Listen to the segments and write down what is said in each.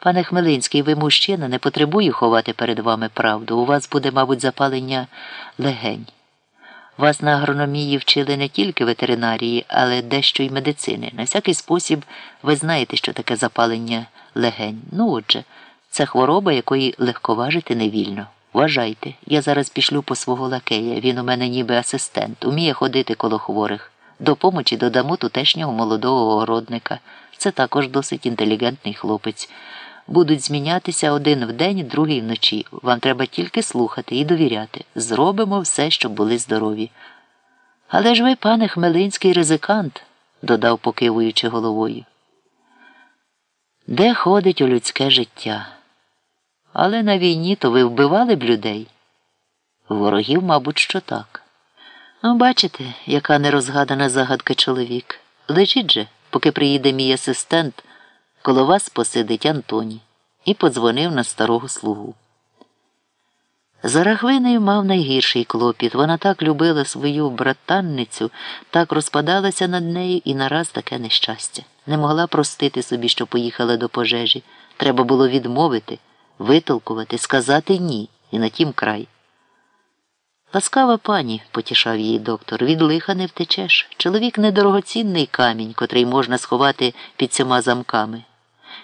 Пане Хмелинський, ви мужчина, не потребую ховати перед вами правду. У вас буде, мабуть, запалення легень. Вас на агрономії вчили не тільки ветеринарії, але дещо й медицини. На всякий спосіб ви знаєте, що таке запалення легень. Ну, отже, це хвороба, якої легковажити не вільно. Вважайте, я зараз пішлю по свого лакея. Він у мене ніби асистент, уміє ходити коло хворих. До помочі додамо тутешнього молодого огородника. Це також досить інтелігентний хлопець. Будуть змінятися один вдень, другий вночі. Вам треба тільки слухати і довіряти. Зробимо все, щоб були здорові. Але ж ви, пане Хмелинський, ризикант, додав, покивуючи головою. Де ходить у людське життя? Але на війні то ви вбивали б людей? Ворогів, мабуть, що так. Ну, бачите, яка нерозгадана загадка чоловік. Лежіть же, поки приїде мій асистент, коло вас посидить Антоні, і подзвонив на старого слугу. За Рахвинею мав найгірший клопіт. Вона так любила свою братанницю, так розпадалася над нею і нараз таке нещастя. Не могла простити собі, що поїхала до пожежі. Треба було відмовити, витолкувати, сказати ні, і на тім край. Ласкава пані, потішав її доктор, від лиха не втечеш. Чоловік недорогоцінний камінь, котрий можна сховати під цьома замками.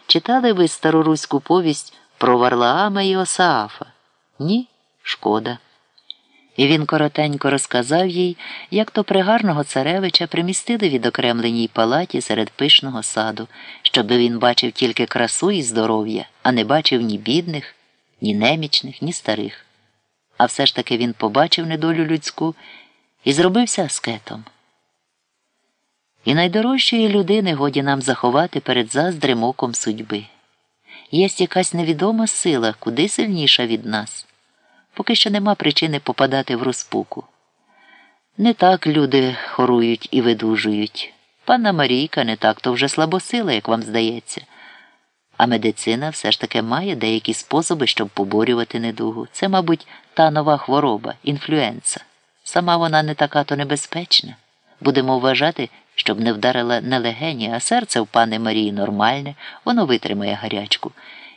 Читали ви староруську повість про Варлаама і Осаафа? Ні, шкода. І він коротенько розказав їй, як то пригарного царевича примістили в відокремленій палаті серед пишного саду, щоби він бачив тільки красу і здоров'я, а не бачив ні бідних, ні немічних, ні старих. А все ж таки він побачив недолю людську і зробився аскетом. І найдорожчої людини годі нам заховати перед заздрим оком судьби. Єсть якась невідома сила, куди сильніша від нас. Поки що нема причини попадати в розпуку. Не так люди хорують і видужують. Панна Марійка не так то вже слабосила, як вам здається. А медицина все ж таки має деякі способи, щоб поборювати недугу. Це, мабуть, та нова хвороба, інфлюенса. Сама вона не така то небезпечна. Будемо вважати, щоб не вдарила не легені, а серце в пани Марії нормальне, воно витримає гарячку.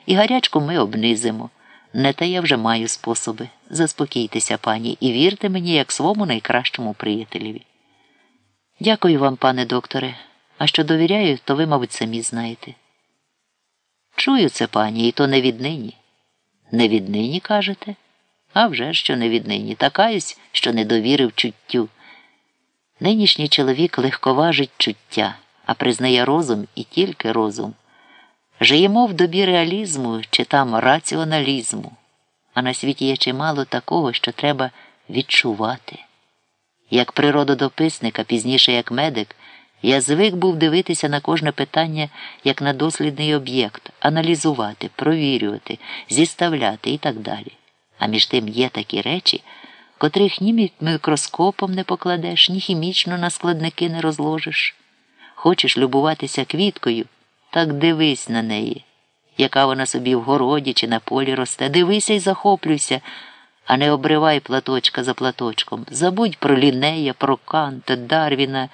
І гарячку ми обнизимо. Не те я вже маю способи. Заспокійтеся, пані, і вірте мені, як свому найкращому приятелеві. Дякую вам, пане докторе. А що довіряю, то ви, мабуть, самі знаєте. Чую це, пані, і то не віднині. Не віднині, кажете? А вже що не віднині. Такаюсь, що не довірив чуттю. Нинішній чоловік легковажить чуття, а признає розум і тільки розум. Живемо в добі реалізму чи там раціоналізму, а на світі є чимало такого, що треба відчувати. Як природодописника, пізніше як медик, я звик був дивитися на кожне питання як на дослідний об'єкт, аналізувати, провірювати, зіставляти і так далі. А між тим є такі речі, котрих ні мікроскопом не покладеш, ні хімічно на складники не розложиш. Хочеш любуватися квіткою, так дивись на неї, яка вона собі в городі чи на полі росте. Дивися і захоплюйся, а не обривай платочка за платочком. Забудь про лінея, про канта, Дарвіна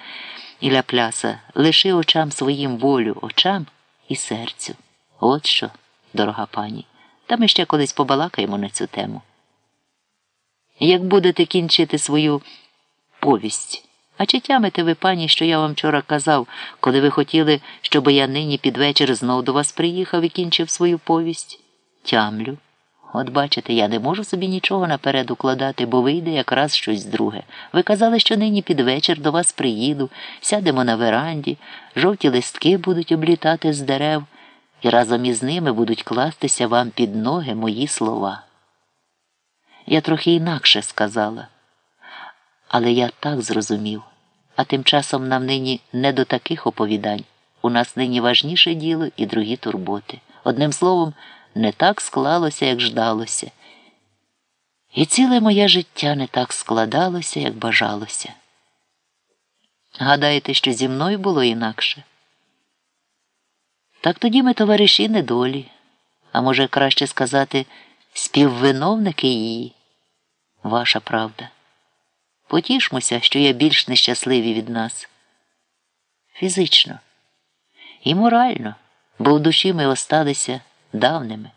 і ляпляса. Лиши очам своїм волю, очам і серцю. От що, дорога пані. Та ми ще колись побалакаємо на цю тему. Як будете кінчити свою повість? А чи тямите ви, пані, що я вам вчора казав, коли ви хотіли, щоб я нині під вечір знов до вас приїхав і кінчив свою повість? Тямлю. От бачите, я не можу собі нічого наперед укладати, бо вийде якраз щось друге. Ви казали, що нині під вечір до вас приїду, сядемо на веранді, жовті листки будуть облітати з дерев, і разом із ними будуть кластися вам під ноги мої слова. Я трохи інакше сказала, але я так зрозумів. А тим часом нам нині не до таких оповідань. У нас нині важніше діло і другі турботи. Одним словом, не так склалося, як ждалося. І ціле моє життя не так складалося, як бажалося. Гадаєте, що зі мною було інакше? Так тоді ми товариші недолі, а може, краще сказати, співвиновники її. Ваша правда. Потішмося, що є більш нещасливі від нас. Фізично і морально, бо в душі ми осталися давними.